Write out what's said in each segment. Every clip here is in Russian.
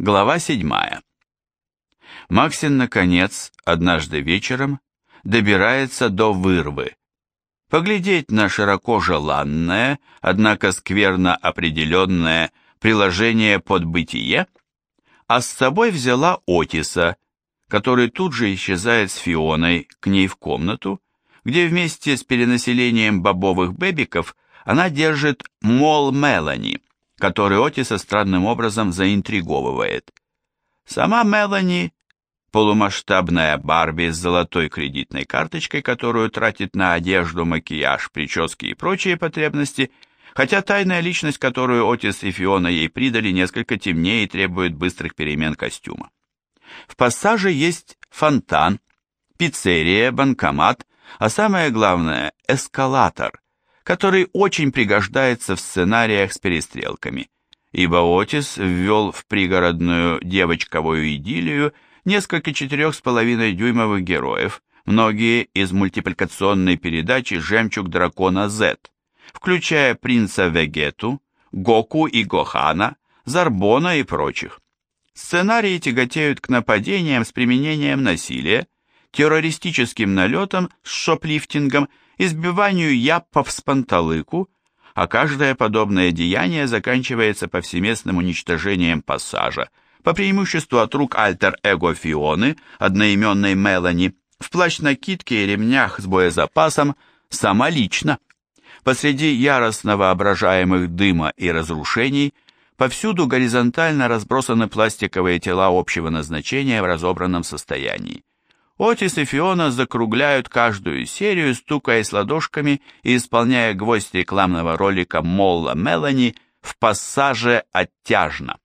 Глава 7. Максин, наконец, однажды вечером добирается до вырвы. Поглядеть на широко желанное, однако скверно определенное приложение под бытие, а с собой взяла Отиса, который тут же исчезает с Фионой к ней в комнату, где вместе с перенаселением бобовых бебиков она держит мол Мелани, который Отиса странным образом заинтриговывает. Сама Мелани полумасштабная Барби с золотой кредитной карточкой, которую тратит на одежду, макияж, прически и прочие потребности, хотя тайная личность, которую Отис и Фиона ей придали, несколько темнее и требует быстрых перемен костюма. В пассаже есть фонтан, пиццерия, банкомат, а самое главное – эскалатор, который очень пригождается в сценариях с перестрелками, ибо Отис ввел в пригородную девочковую идиллию несколько четырех с половиной дюймовых героев, многие из мультипликационной передачи «Жемчуг дракона Z», включая принца Вегету, Гоку и Гохана, Зарбона и прочих. Сценарии тяготеют к нападениям с применением насилия, террористическим налетам с шоплифтингом, избиванию яппов с панталыку, а каждое подобное деяние заканчивается повсеместным уничтожением пассажа, по преимуществу от рук альтер-эго Фионы, одноименной Мелани, в плащ-накидке и ремнях с боезапасом, сама лично. Посреди яростно воображаемых дыма и разрушений повсюду горизонтально разбросаны пластиковые тела общего назначения в разобранном состоянии. Отис и Фиона закругляют каждую серию, стукаясь ладошками и исполняя гвоздь рекламного ролика Молла Мелани в пассаже «Оттяжно».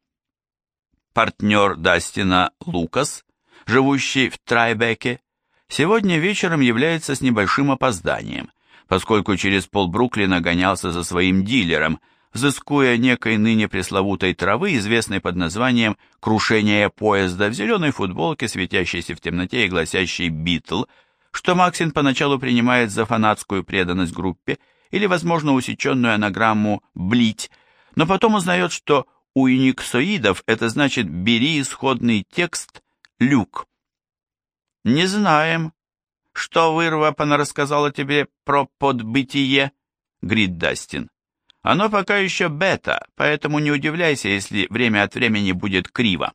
Партнер Дастина Лукас, живущий в Трайбеке, сегодня вечером является с небольшим опозданием, поскольку через пол Бруклина гонялся за своим дилером, взыскуя некой ныне пресловутой травы, известной под названием «крушение поезда» в зеленой футболке, светящейся в темноте и гласящей «Битл», что Максин поначалу принимает за фанатскую преданность группе или, возможно, усеченную анаграмму «блить», но потом узнает, что у униксоидов это значит «бери исходный текст, люк». «Не знаем, что вырва рассказала тебе про подбытие», — говорит Дастин. «Оно пока еще бета, поэтому не удивляйся, если время от времени будет криво».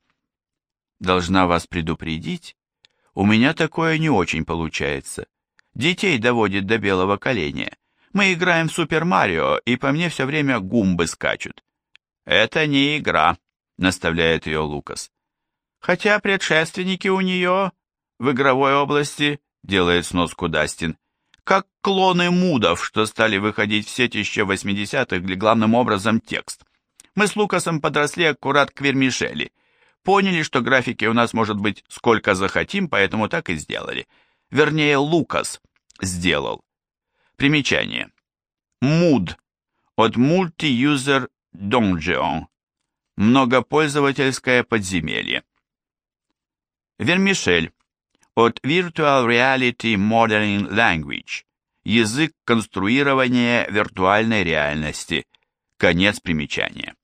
«Должна вас предупредить, у меня такое не очень получается. Детей доводит до белого коленя. Мы играем в Супер Марио, и по мне все время гумбы скачут. «Это не игра», — наставляет ее Лукас. «Хотя предшественники у нее в игровой области, — делает сноску Дастин, — как клоны мудов, что стали выходить в сеть еще в 80-х, где главным образом текст. Мы с Лукасом подросли аккурат к Вермишели. Поняли, что графики у нас может быть сколько захотим, поэтому так и сделали. Вернее, Лукас сделал. Примечание. Муд от Multi-User Donjon. Многопользовательское подземелье. Вермишель. От Virtual Reality Modeling Language. Язык конструирования виртуальной реальности. Конец примечания.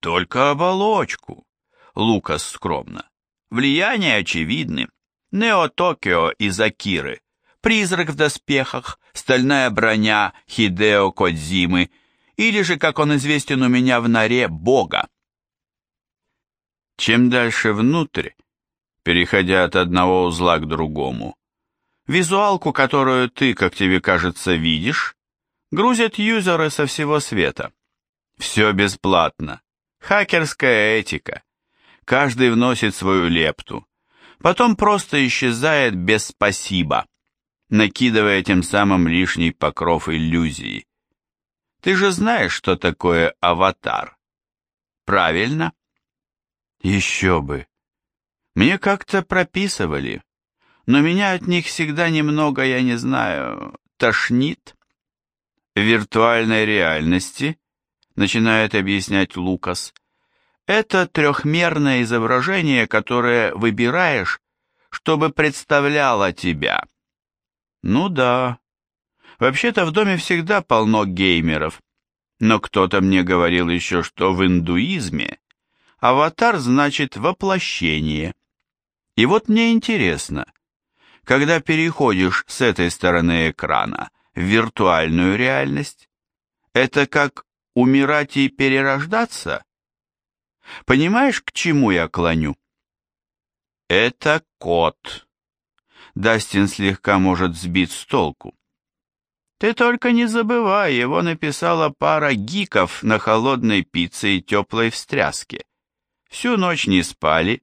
Только оболочку. Лукас скромно. Влияние очевидны. Нео-Токио из Акиры. Призрак в доспехах, стальная броня Хидео Кодзимы – или же, как он известен у меня в норе, Бога. Чем дальше внутрь, переходя от одного узла к другому, визуалку, которую ты, как тебе кажется, видишь, грузят юзеры со всего света. Все бесплатно. Хакерская этика. Каждый вносит свою лепту. Потом просто исчезает без спасибо, накидывая тем самым лишний покров иллюзии. Ты же знаешь, что такое аватар. Правильно? Еще бы. Мне как-то прописывали, но меня от них всегда немного, я не знаю, тошнит. В виртуальной реальности, начинает объяснять Лукас, это трехмерное изображение, которое выбираешь, чтобы представляло тебя. Ну да, Вообще-то в доме всегда полно геймеров, но кто-то мне говорил еще, что в индуизме аватар значит воплощение. И вот мне интересно, когда переходишь с этой стороны экрана в виртуальную реальность, это как умирать и перерождаться? Понимаешь, к чему я клоню? Это кот. Дастин слегка может сбить с толку. Ты только не забывай, его написала пара гиков на холодной пицце и теплой встряске. Всю ночь не спали,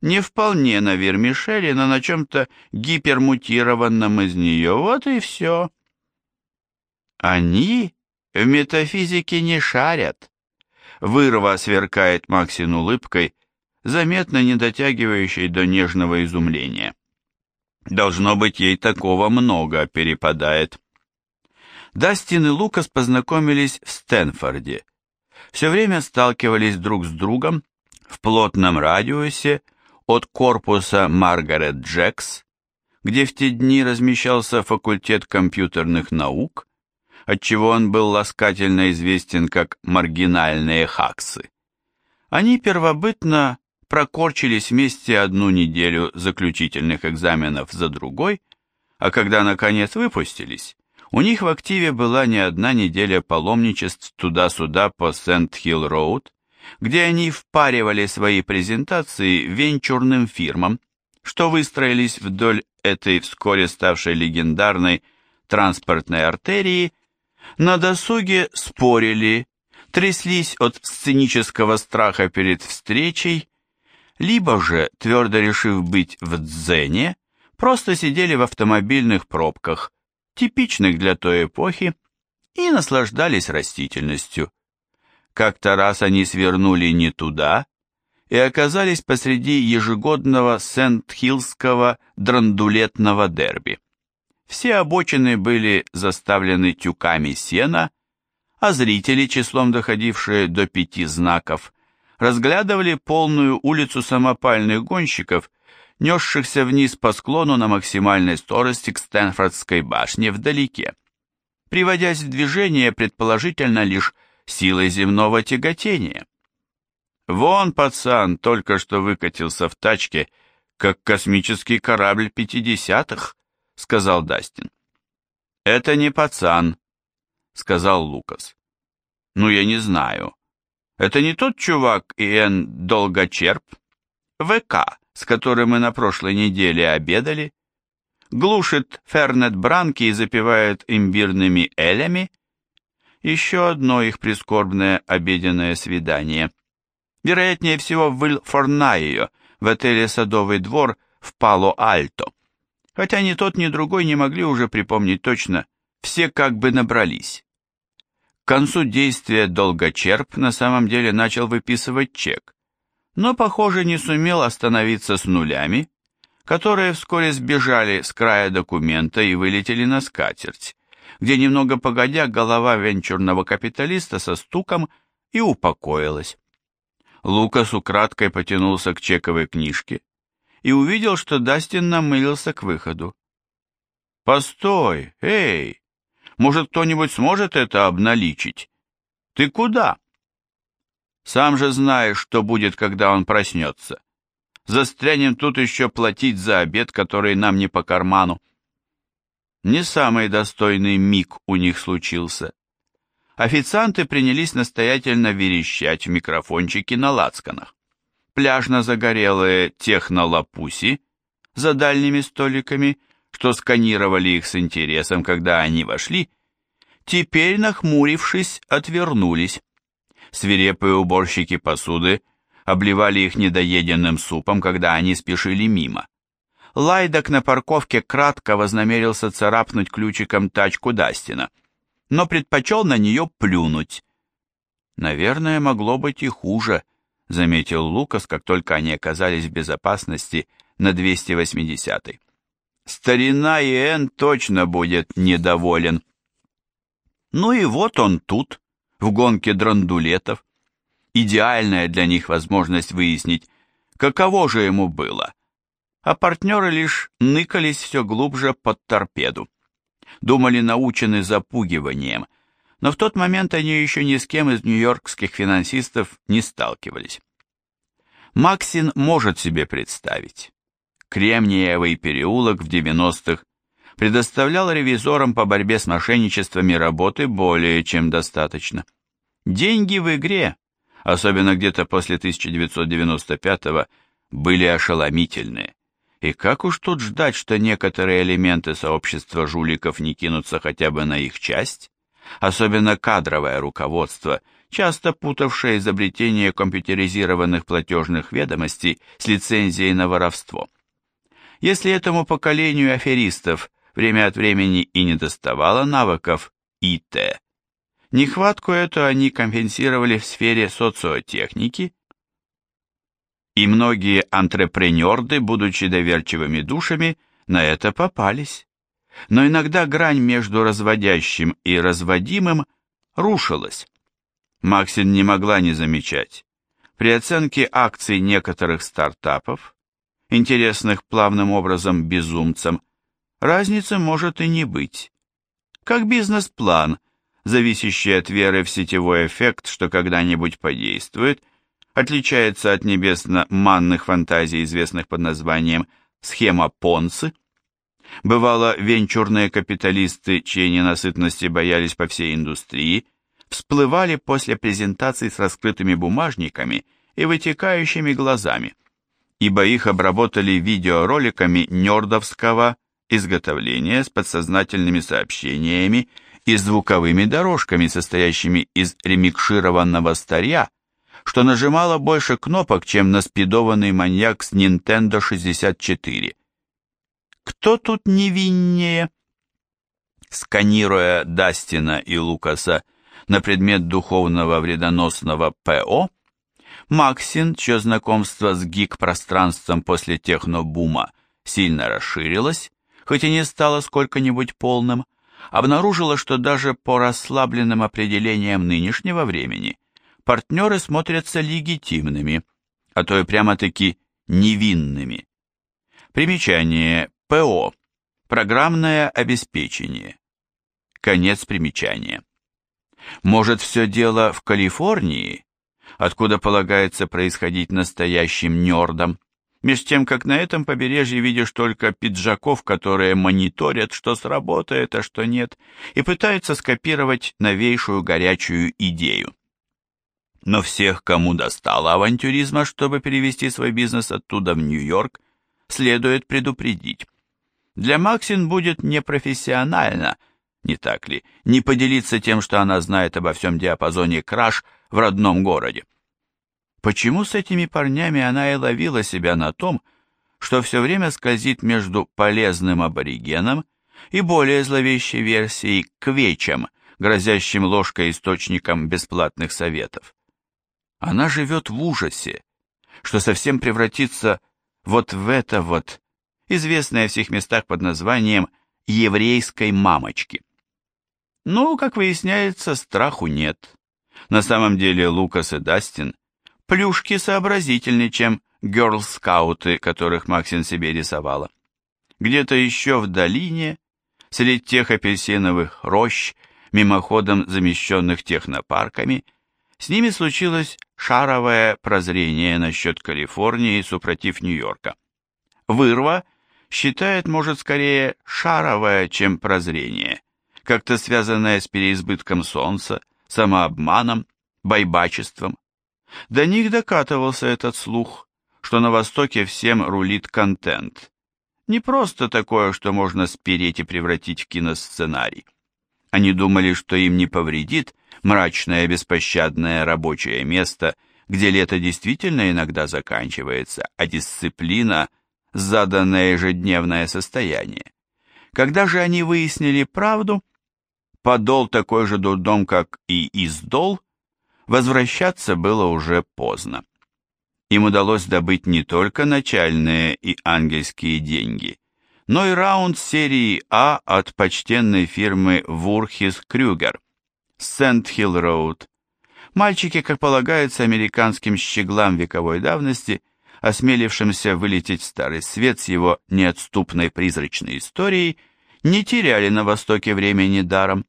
не вполне на вермишели, но на чем-то гипермутированном из нее, вот и все. Они в метафизике не шарят. Вырва сверкает Максин улыбкой, заметно не дотягивающей до нежного изумления. Должно быть, ей такого много перепадает. Дастин и Лукас познакомились в Стэнфорде. Все время сталкивались друг с другом в плотном радиусе от корпуса Маргарет Джекс, где в те дни размещался факультет компьютерных наук, отчего он был ласкательно известен как маргинальные хаксы. Они первобытно прокорчились вместе одну неделю заключительных экзаменов за другой, а когда наконец выпустились, у них в активе была не одна неделя паломничеств туда-сюда по Сент-Хилл-Роуд, где они впаривали свои презентации венчурным фирмам, что выстроились вдоль этой вскоре ставшей легендарной транспортной артерии на досуге спорили, тряслись от сценического страха перед встречей, либо же, твердо решив быть в дзене, просто сидели в автомобильных пробках, типичных для той эпохи, и наслаждались растительностью. Как-то раз они свернули не туда и оказались посреди ежегодного Сент-Хиллского драндулетного дерби. Все обочины были заставлены тюками сена, а зрители, числом доходившие до пяти знаков, разглядывали полную улицу самопальных гонщиков, несшихся вниз по склону на максимальной скорости к Стэнфордской башне вдалеке, приводясь в движение предположительно лишь силой земного тяготения. Вон пацан только что выкатился в тачке, как космический корабль пятидесятых, — сказал Дастин. «Это не пацан», — сказал Лукас. «Ну, я не знаю. Это не тот чувак Иэн Долгочерп? ВК, с которым мы на прошлой неделе обедали? Глушит Фернет Бранки и запивает имбирными элями? Еще одно их прискорбное обеденное свидание. Вероятнее всего в Вильфорнайо, в отеле «Садовый двор» в Пало-Альто хотя ни тот, ни другой не могли уже припомнить точно, все как бы набрались. К концу действия долгочерп на самом деле начал выписывать чек, но, похоже, не сумел остановиться с нулями, которые вскоре сбежали с края документа и вылетели на скатерть, где немного погодя голова венчурного капиталиста со стуком и упокоилась. Лукас украдкой потянулся к чековой книжке, и увидел, что Дастин намылился к выходу. «Постой! Эй! Может, кто-нибудь сможет это обналичить? Ты куда?» «Сам же знаешь, что будет, когда он проснется. Застрянем тут еще платить за обед, который нам не по карману». Не самый достойный миг у них случился. Официанты принялись настоятельно верещать в микрофончики на лацканах пляжно-загорелые технолапуси за дальними столиками, что сканировали их с интересом, когда они вошли, теперь, нахмурившись, отвернулись. Свирепые уборщики посуды обливали их недоеденным супом, когда они спешили мимо. Лайдок на парковке кратко вознамерился царапнуть ключиком тачку Дастина, но предпочел на нее плюнуть. Наверное, могло быть и хуже — заметил Лукас, как только они оказались в безопасности на 280-й. Старина Иэн точно будет недоволен. Ну и вот он тут, в гонке драндулетов. Идеальная для них возможность выяснить, каково же ему было. А партнеры лишь ныкались все глубже под торпеду. Думали, научены запугиванием – но в тот момент они еще ни с кем из нью-йоркских финансистов не сталкивались. Максин может себе представить. Кремниевый переулок в 90-х предоставлял ревизорам по борьбе с мошенничествами работы более чем достаточно. Деньги в игре, особенно где-то после 1995-го, были ошеломительные. И как уж тут ждать, что некоторые элементы сообщества жуликов не кинутся хотя бы на их часть? Особенно кадровое руководство, часто путавшее изобретение компьютеризированных платежных ведомостей с лицензией на воровство. Если этому поколению аферистов время от времени и не доставало навыков ИТ, нехватку эту они компенсировали в сфере социотехники и многие антрепренерды, будучи доверчивыми душами, на это попались. Но иногда грань между разводящим и разводимым рушилась. Максин не могла не замечать. При оценке акций некоторых стартапов, интересных плавным образом безумцам, разницы может и не быть. Как бизнес-план, зависящий от веры в сетевой эффект, что когда-нибудь подействует – отличается от небесно-манных фантазий, известных под названием «схема Понцы». Бывало, венчурные капиталисты, чьей ненасытности боялись по всей индустрии, всплывали после презентаций с раскрытыми бумажниками и вытекающими глазами, ибо их обработали видеороликами нердовского изготовления с подсознательными сообщениями и звуковыми дорожками, состоящими из ремикшированного старья, что нажимала больше кнопок, чем наспидованный маньяк с Nintendo 64. Кто тут невиннее? Сканируя Дастина и Лукаса на предмет духовного вредоносного ПО, Максин, чье знакомство с гик-пространством после технобума сильно расширилось, хоть и не стало сколько-нибудь полным, обнаружила, что даже по расслабленным определениям нынешнего времени – партнеры смотрятся легитимными, а то и прямо-таки невинными. Примечание ПО. Программное обеспечение. Конец примечания. Может, все дело в Калифорнии, откуда полагается происходить настоящим нердом, меж тем, как на этом побережье видишь только пиджаков, которые мониторят, что сработает, а что нет, и пытаются скопировать новейшую горячую идею. Но всех, кому достало авантюризма, чтобы перевести свой бизнес оттуда в Нью-Йорк, следует предупредить. Для Максин будет непрофессионально, не так ли, не поделиться тем, что она знает обо всем диапазоне краж в родном городе. Почему с этими парнями она и ловила себя на том, что все время скользит между полезным аборигеном и более зловещей версией квечем, грозящим ложкой источником бесплатных советов? Она живет в ужасе, что совсем превратится вот в это вот, известное в всех местах под названием «еврейской мамочки». Ну, как выясняется, страху нет. На самом деле Лукас и Дастин плюшки сообразительнее, чем герл-скауты, которых Максин себе рисовала. Где-то еще в долине, среди тех апельсиновых рощ, мимоходом замещенных технопарками – с ними случилось шаровое прозрение насчет Калифорнии супротив Нью-Йорка. Вырва считает, может, скорее шаровое, чем прозрение, как-то связанное с переизбытком солнца, самообманом, байбачеством. До них докатывался этот слух, что на Востоке всем рулит контент. Не просто такое, что можно спереть и превратить в киносценарий. Они думали, что им не повредит мрачное беспощадное рабочее место, где лето действительно иногда заканчивается, а дисциплина – заданное ежедневное состояние. Когда же они выяснили правду, подол такой же дурдом, как и издол, возвращаться было уже поздно. Им удалось добыть не только начальные и ангельские деньги, но и раунд серии А от почтенной фирмы Вурхис Крюгер – Сент-Хилл-Роуд. Мальчики, как полагается американским щеглам вековой давности, осмелившимся вылететь в Старый Свет с его неотступной призрачной историей, не теряли на Востоке времени даром,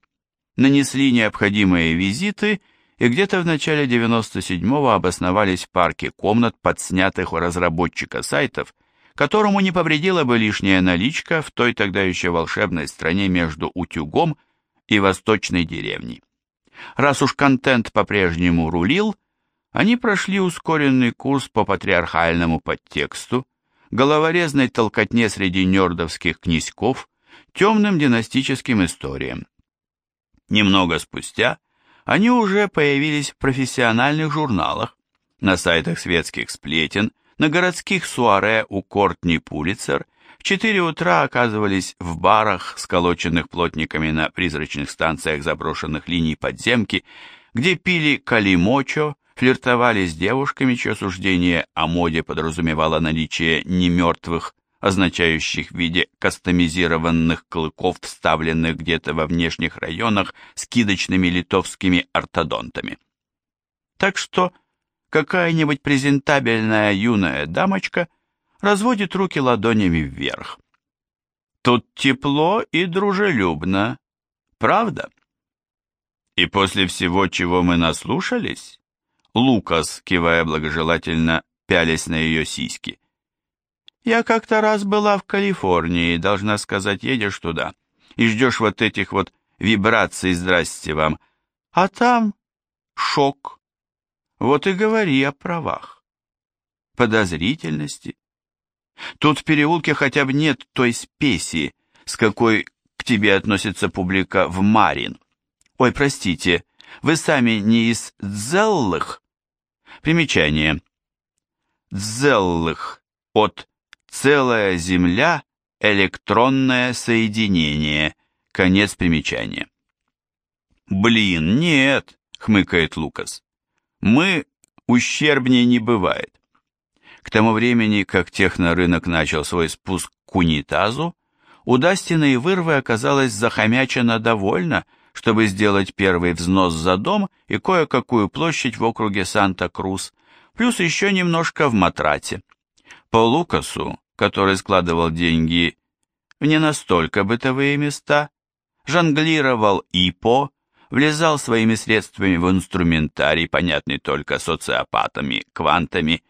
нанесли необходимые визиты и где-то в начале 97-го обосновались в парке комнат, подснятых у разработчика сайтов, которому не повредила бы лишняя наличка в той тогда еще волшебной стране между Утюгом и Восточной деревней. Раз уж контент по-прежнему рулил, они прошли ускоренный курс по патриархальному подтексту, головорезной толкотне среди нердовских князьков, темным династическим историям. Немного спустя они уже появились в профессиональных журналах, на сайтах светских сплетен, на городских суаре у Кортни Пулицер, 4 утра оказывались в барах, сколоченных плотниками на призрачных станциях заброшенных линий подземки, где пили калимочо, флиртовали с девушками, чье суждение о моде подразумевало наличие немертвых, означающих в виде кастомизированных клыков, вставленных где-то во внешних районах скидочными литовскими ортодонтами. Так что какая-нибудь презентабельная юная дамочка разводит руки ладонями вверх. Тут тепло и дружелюбно, правда? И после всего, чего мы наслушались, Лукас, кивая благожелательно, пялясь на ее сиськи. «Я как-то раз была в Калифорнии, должна сказать, едешь туда, и ждешь вот этих вот вибраций «здрасте вам», а там шок. Вот и говори о правах, подозрительности. Тут в переулке хотя бы нет той спеси, с какой к тебе относится публика в Марин. Ой, простите, вы сами не из Дзеллых? Примечание. Дзеллых от «целая Земля» электронное соединение. Конец примечания. «Блин, нет», — хмыкает Лукас. «Мы ущербнее не бывает». К тому времени, как технорынок начал свой спуск к унитазу, у Дастина и Вырвы оказалось захомячено довольно, чтобы сделать первый взнос за дом и кое-какую площадь в округе Санта-Крус, плюс еще немножко в Матрате. По Лукасу, который складывал деньги в не настолько бытовые места, жонглировал ИПО, влезал своими средствами в инструментарий, понятный только социопатами, квантами,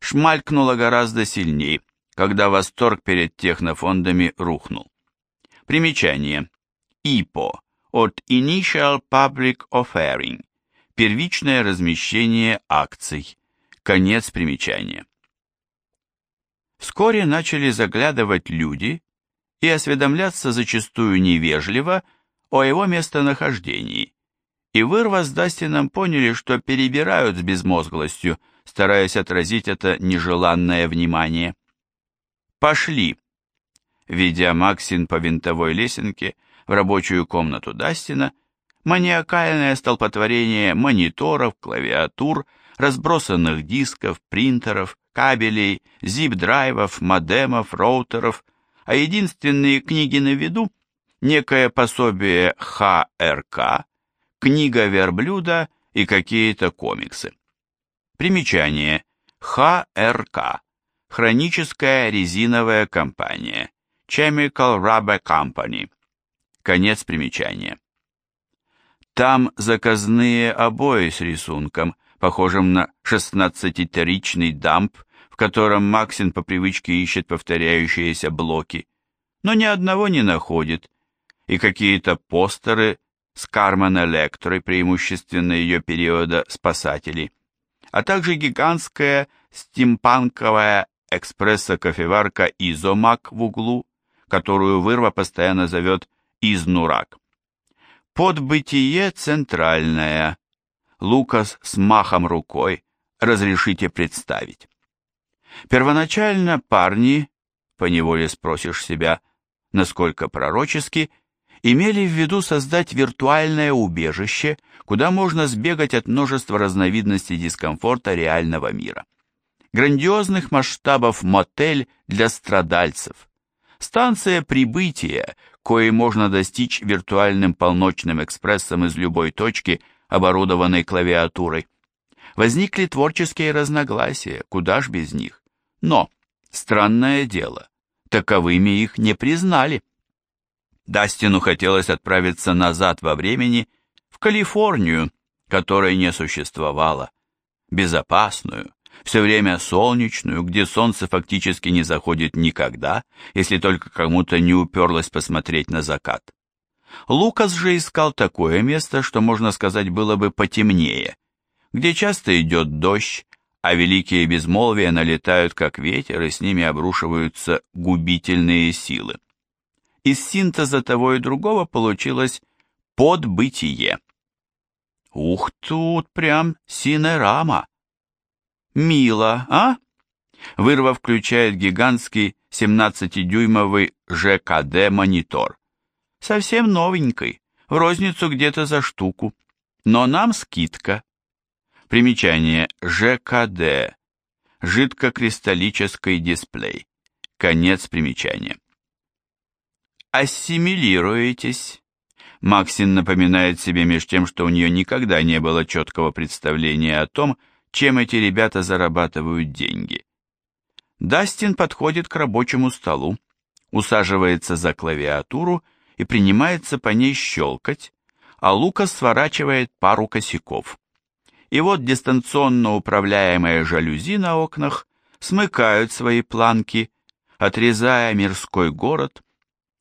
шмалькнуло гораздо сильнее, когда восторг перед технофондами рухнул. Примечание. ИПО от Initial Public Offering, первичное размещение акций, конец примечания. Вскоре начали заглядывать люди и осведомляться зачастую невежливо о его местонахождении, и Вырва с Дастином поняли, что перебирают с безмозглостью, стараясь отразить это нежеланное внимание. «Пошли!» Ведя Максин по винтовой лесенке, в рабочую комнату Дастина, маниакальное столпотворение мониторов, клавиатур, разбросанных дисков, принтеров, кабелей, зип-драйвов, модемов, роутеров, а единственные книги на виду – некое пособие ХРК, книга верблюда и какие-то комиксы. Примечание. ХРК. Хроническая резиновая компания. Chemical Rubber Company. Конец примечания. Там заказные обои с рисунком, похожим на шестнадцатиторичный дамп, в котором Максин по привычке ищет повторяющиеся блоки, но ни одного не находит, и какие-то постеры с Кармен Электрой, преимущественно ее периода спасателей, а также гигантская стимпанковая экспресса-кофеварка Изомак в углу, которую Вырва постоянно зовет из Нурак. Подбытие центральное. Лукас с махом рукой. Разрешите представить. Первоначально парни, поневоле спросишь себя, насколько пророчески, имели в виду создать виртуальное убежище, куда можно сбегать от множества разновидностей дискомфорта реального мира. Грандиозных масштабов мотель для страдальцев. Станция прибытия, коей можно достичь виртуальным полночным экспрессом из любой точки, оборудованной клавиатурой. Возникли творческие разногласия, куда ж без них. Но, странное дело, таковыми их не признали. Дастину хотелось отправиться назад во времени, в Калифорнию, которой не существовало, безопасную, все время солнечную, где солнце фактически не заходит никогда, если только кому-то не уперлось посмотреть на закат. Лукас же искал такое место, что, можно сказать, было бы потемнее, где часто идет дождь, а великие безмолвия налетают как ветер, и с ними обрушиваются губительные силы. Из синтеза того и другого получилось подбытие. Ух, тут прям синерама. Мило, а? Вырва включает гигантский 17-дюймовый ЖКД-монитор. Совсем новенький, в розницу где-то за штуку. Но нам скидка. Примечание ЖКД. Жидкокристаллический дисплей. Конец примечания. Ассимилируетесь. Максин напоминает себе меж тем, что у нее никогда не было четкого представления о том, чем эти ребята зарабатывают деньги. Дастин подходит к рабочему столу, усаживается за клавиатуру и принимается по ней щелкать, а Лукас сворачивает пару косяков. И вот дистанционно управляемые жалюзи на окнах смыкают свои планки, отрезая мирской город,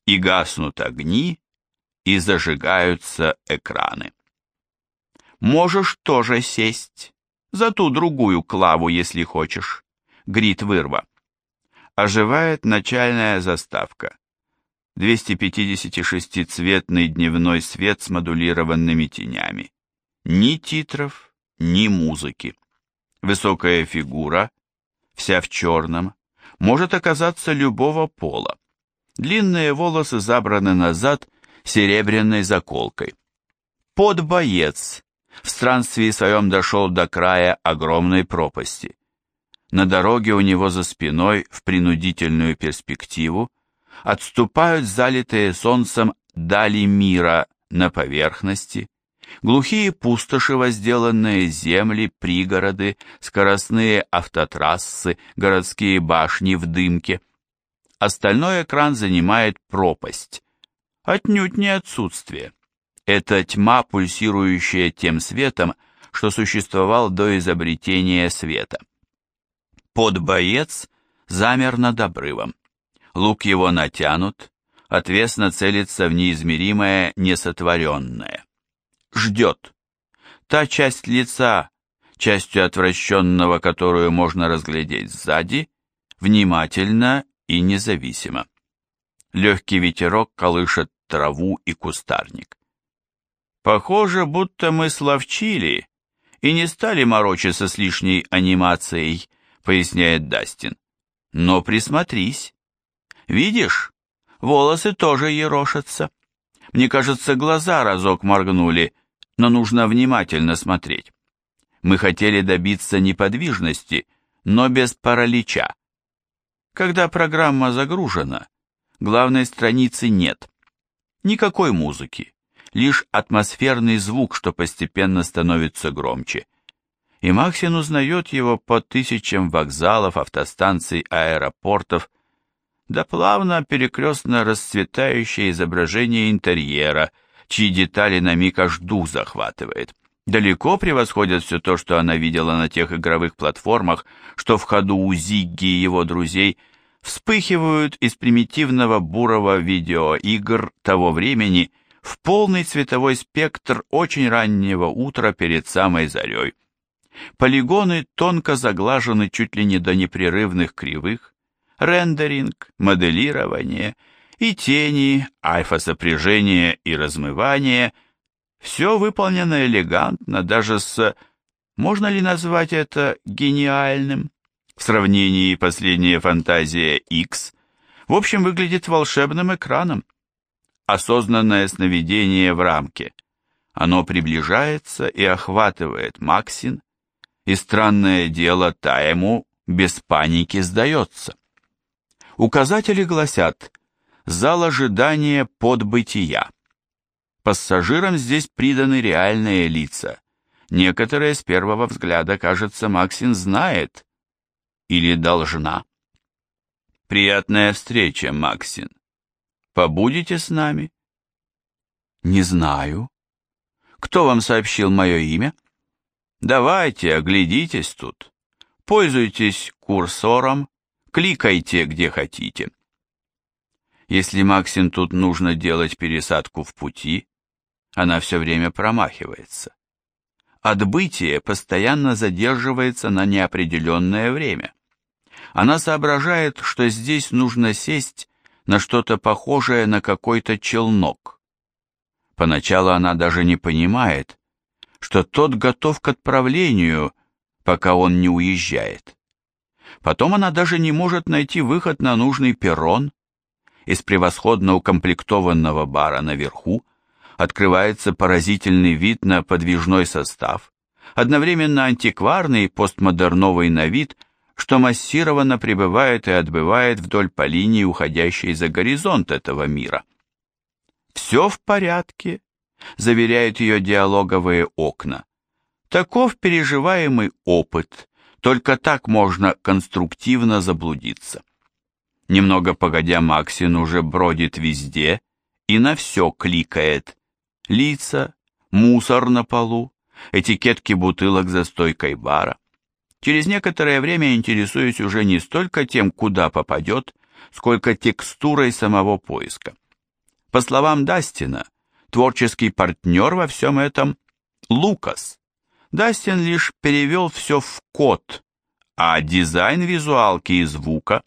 и гаснут огни, и зажигаются экраны. Можешь тоже сесть, за ту другую клаву, если хочешь. Грит вырва. Оживает начальная заставка. 256-цветный дневной свет с модулированными тенями. Ни титров, ни музыки. Высокая фигура, вся в черном, может оказаться любого пола. Длинные волосы забраны назад серебряной заколкой. Под боец в странстве своем дошел до края огромной пропасти. На дороге у него за спиной в принудительную перспективу отступают залитые солнцем дали мира на поверхности, Глухие пустоши, возделанные земли, пригороды, скоростные автотрассы, городские башни в дымке. Остальной экран занимает пропасть. Отнюдь не отсутствие. Это тьма, пульсирующая тем светом, что существовал до изобретения света. Под боец замер над обрывом. Лук его натянут, отвесно целится в неизмеримое несотворенное ждет. Та часть лица, частью отвращенного, которую можно разглядеть сзади, внимательно и независимо. Легкий ветерок колышет траву и кустарник. Похоже, будто мы словчили и не стали морочиться с лишней анимацией, поясняет Дастин. Но присмотрись. Видишь, волосы тоже ерошатся. Мне кажется, глаза разок моргнули, но нужно внимательно смотреть. Мы хотели добиться неподвижности, но без паралича. Когда программа загружена, главной страницы нет. Никакой музыки, лишь атмосферный звук, что постепенно становится громче. И Максин узнает его по тысячам вокзалов, автостанций, аэропортов, да плавно перекрестно расцветающее изображение интерьера, чьи детали на миг аж дух захватывает. Далеко превосходят все то, что она видела на тех игровых платформах, что в ходу у Зигги и его друзей вспыхивают из примитивного бурого видеоигр того времени в полный цветовой спектр очень раннего утра перед самой зарей. Полигоны тонко заглажены чуть ли не до непрерывных кривых, рендеринг, моделирование и тени, альфа-сопряжение и размывание – все выполнено элегантно, даже с... Можно ли назвать это гениальным? В сравнении последняя фантазия X в общем выглядит волшебным экраном. Осознанное сновидение в рамке. Оно приближается и охватывает Максин, и странное дело та ему без паники сдается. Указатели гласят «Зал ожидания подбытия». Пассажирам здесь приданы реальные лица. Некоторые с первого взгляда, кажется, Максин знает или должна. Приятная встреча, Максин. Побудете с нами? Не знаю. Кто вам сообщил мое имя? Давайте, оглядитесь тут. Пользуйтесь курсором, кликайте где хотите. Если Максин тут нужно делать пересадку в пути, она все время промахивается. Отбытие постоянно задерживается на неопределенное время. Она соображает, что здесь нужно сесть на что-то похожее на какой-то челнок. Поначалу она даже не понимает, что тот готов к отправлению, пока он не уезжает. Потом она даже не может найти выход на нужный перрон. Из превосходно укомплектованного бара наверху открывается поразительный вид на подвижной состав, одновременно антикварный, постмодерновый на вид, что массированно прибывает и отбывает вдоль по линии, уходящей за горизонт этого мира. «Все в порядке», заверяют ее диалоговые окна. Таков переживаемый опыт, только так можно конструктивно заблудиться. Немного погодя, Максин уже бродит везде и на все кликает. Лица, мусор на полу, этикетки бутылок за стойкой бара. Через некоторое время интересуюсь уже не столько тем, куда попадет, сколько текстурой самого поиска. По словам Дастина, творческий партнер во всем этом Лукас. Дастин лишь перевел все в код, а дизайн визуалки и звука,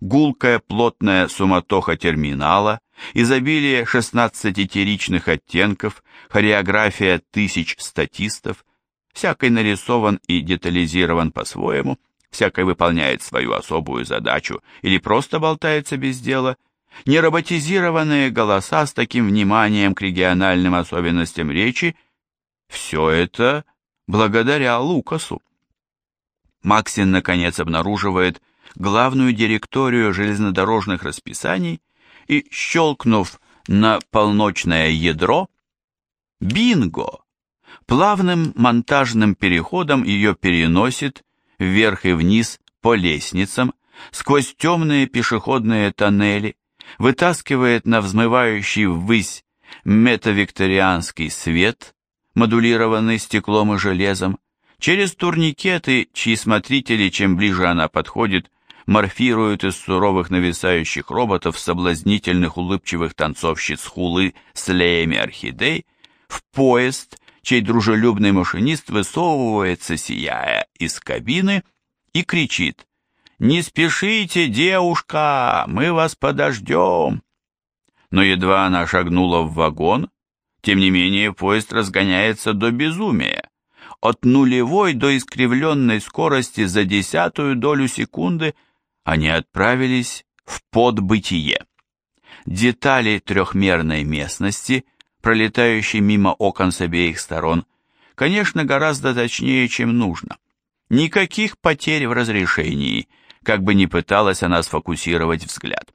гулкая плотная суматоха терминала, изобилие 16-теричных оттенков, хореография тысяч статистов, всякий нарисован и детализирован по-своему, всякий выполняет свою особую задачу или просто болтается без дела – нероботизированные голоса с таким вниманием к региональным особенностям речи, все это благодаря Лукасу. Максин, наконец, обнаруживает главную директорию железнодорожных расписаний и, щелкнув на полночное ядро, бинго! Плавным монтажным переходом ее переносит вверх и вниз по лестницам, сквозь темные пешеходные тоннели, вытаскивает на взмывающий ввысь метавикторианский свет, модулированный стеклом и железом, через турникеты, чьи смотрители, чем ближе она подходит, морфируют из суровых нависающих роботов соблазнительных улыбчивых танцовщиц хулы с леями орхидей, в поезд, чей дружелюбный машинист высовывается, сияя из кабины, и кричит «Не спешите, девушка, мы вас подождем!» Но едва она шагнула в вагон, тем не менее поезд разгоняется до безумия. От нулевой до искривленной скорости за десятую долю секунды они отправились в подбытие. Детали трехмерной местности, пролетающей мимо окон с обеих сторон, конечно, гораздо точнее, чем нужно. Никаких потерь в разрешении – как бы ни пыталась она сфокусировать взгляд.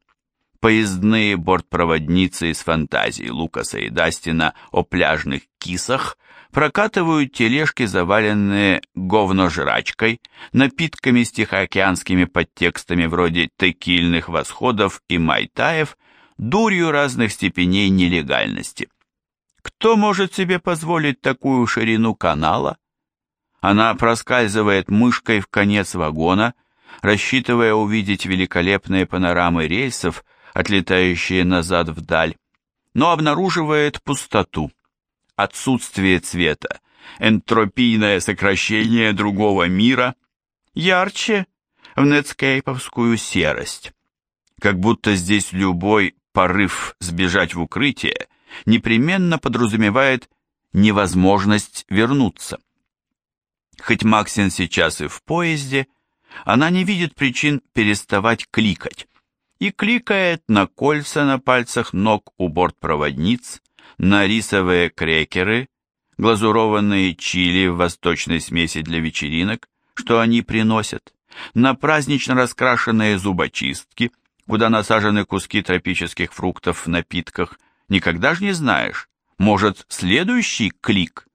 Поездные бортпроводницы из фантазии Лукаса и Дастина о пляжных кисах прокатывают тележки, заваленные говножрачкой, напитками с тихоокеанскими подтекстами вроде текильных восходов и майтаев, дурью разных степеней нелегальности. Кто может себе позволить такую ширину канала? Она проскальзывает мышкой в конец вагона, рассчитывая увидеть великолепные панорамы рельсов, отлетающие назад вдаль, но обнаруживает пустоту, отсутствие цвета, энтропийное сокращение другого мира, ярче в нетскейповскую серость. Как будто здесь любой порыв сбежать в укрытие непременно подразумевает невозможность вернуться. Хоть Максин сейчас и в поезде – она не видит причин переставать кликать и кликает на кольца на пальцах ног у бортпроводниц, на рисовые крекеры, глазурованные чили в восточной смеси для вечеринок, что они приносят, на празднично раскрашенные зубочистки, куда насажены куски тропических фруктов в напитках, никогда ж не знаешь, может, следующий клик?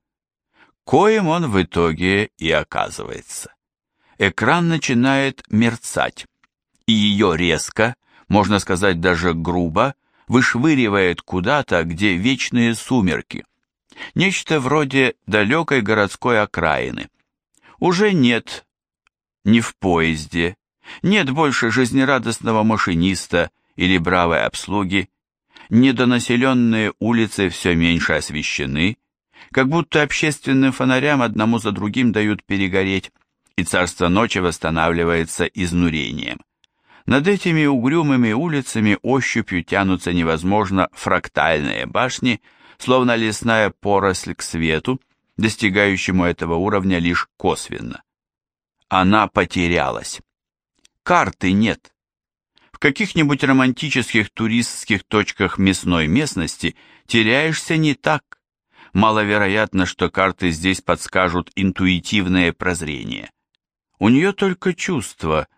Коим он в итоге и оказывается экран начинает мерцать, и ее резко, можно сказать даже грубо, вышвыривает куда-то, где вечные сумерки. Нечто вроде далекой городской окраины. Уже нет ни в поезде, нет больше жизнерадостного машиниста или бравой обслуги, недонаселенные улицы все меньше освещены, как будто общественным фонарям одному за другим дают перегореть, и царство ночи восстанавливается изнурением. Над этими угрюмыми улицами ощупью тянутся невозможно фрактальные башни, словно лесная поросль к свету, достигающему этого уровня лишь косвенно. Она потерялась. Карты нет. В каких-нибудь романтических туристских точках мясной местности теряешься не так. Маловероятно, что карты здесь подскажут интуитивное прозрение. У нее только чувство,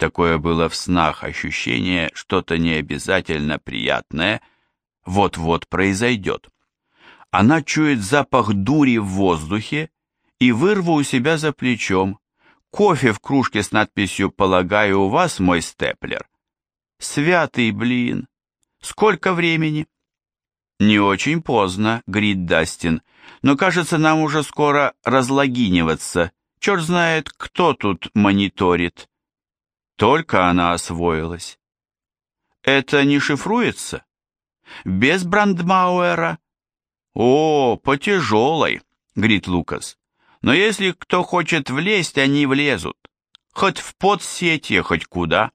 такое было в снах ощущение, что-то необязательно приятное, вот-вот произойдет. Она чует запах дури в воздухе и вырву у себя за плечом, кофе в кружке с надписью «Полагаю, у вас мой степлер». Святый блин! Сколько времени? Не очень поздно, Грит Дастин, но кажется, нам уже скоро разлогиниваться. Черт знает, кто тут мониторит. Только она освоилась. Это не шифруется? Без Брандмауэра? О, по тяжелой, говорит Лукас. Но если кто хочет влезть, они влезут. Хоть в подсетье, хоть куда.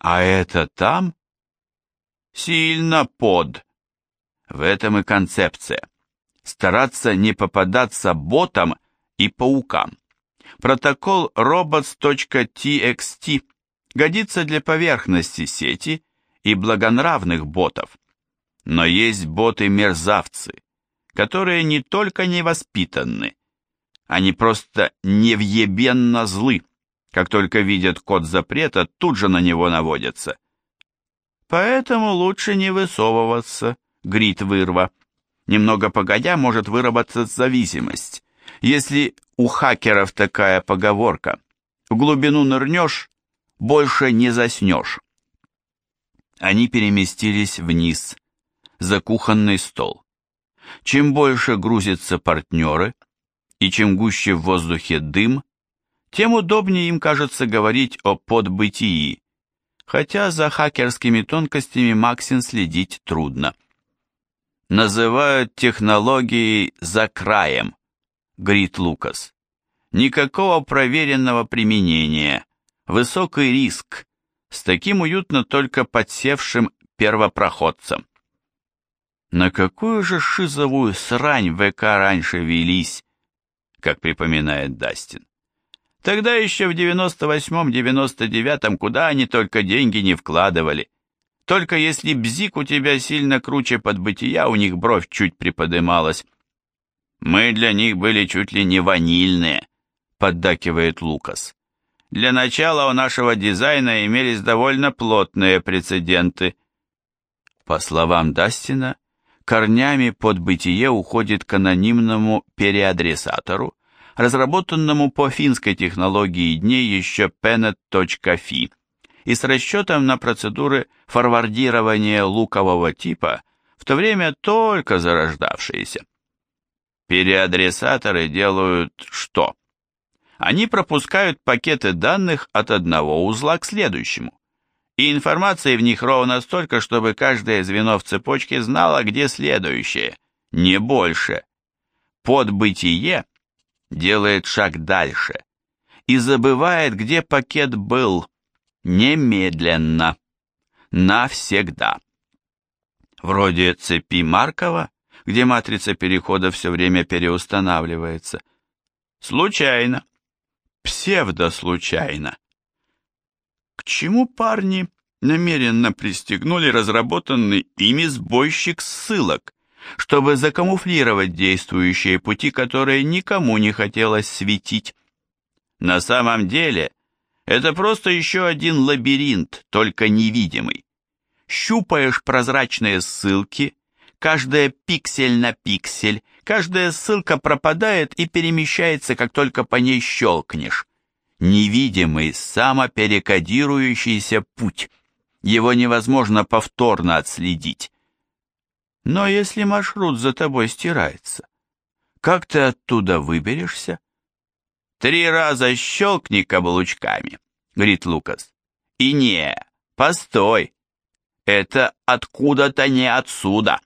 А это там? Сильно под. В этом и концепция. Стараться не попадаться ботам и паукам. Протокол robots.txt годится для поверхности сети и благонравных ботов. Но есть боты-мерзавцы, которые не только невоспитанны, они просто невъебенно злы. Как только видят код запрета, тут же на него наводятся. Поэтому лучше не высовываться, грит вырва. Немного погодя может выработаться зависимость. Если у хакеров такая поговорка «в глубину нырнешь, больше не заснешь». Они переместились вниз, за кухонный стол. Чем больше грузятся партнеры, и чем гуще в воздухе дым, тем удобнее им кажется говорить о подбытии, хотя за хакерскими тонкостями Максин следить трудно. Называют технологией «за краем», говорит Лукас. Никакого проверенного применения, высокий риск, с таким уютно только подсевшим первопроходцам. На какую же шизовую срань ВК раньше велись, как припоминает Дастин. Тогда еще в 98-99 куда они только деньги не вкладывали. Только если бзик у тебя сильно круче подбытия, у них бровь чуть приподымалась. Мы для них были чуть ли не ванильные, поддакивает Лукас. Для начала у нашего дизайна имелись довольно плотные прецеденты. По словам Дастина, корнями под бытие уходит к анонимному переадресатору, разработанному по финской технологии дней еще penet.fi и с расчетом на процедуры форвардирования лукового типа, в то время только зарождавшиеся. Переадресаторы делают что? Они пропускают пакеты данных от одного узла к следующему и информации в них ровно столько, чтобы каждое звено в цепочке знало, где следующее, не больше. Подбытие делает шаг дальше и забывает, где пакет был, немедленно, навсегда. Вроде цепи Маркова, где матрица перехода все время переустанавливается. Случайно. Псевдослучайно. К чему парни намеренно пристегнули разработанный ими сбойщик ссылок, чтобы закамуфлировать действующие пути, которые никому не хотелось светить? На самом деле, это просто еще один лабиринт, только невидимый. Щупаешь прозрачные ссылки, каждая пиксель на пиксель, каждая ссылка пропадает и перемещается, как только по ней щелкнешь невидимый, самоперекодирующийся путь. Его невозможно повторно отследить. Но если маршрут за тобой стирается, как ты оттуда выберешься? Три раза щелкни каблучками, говорит Лукас. И не, постой, это откуда-то не отсюда.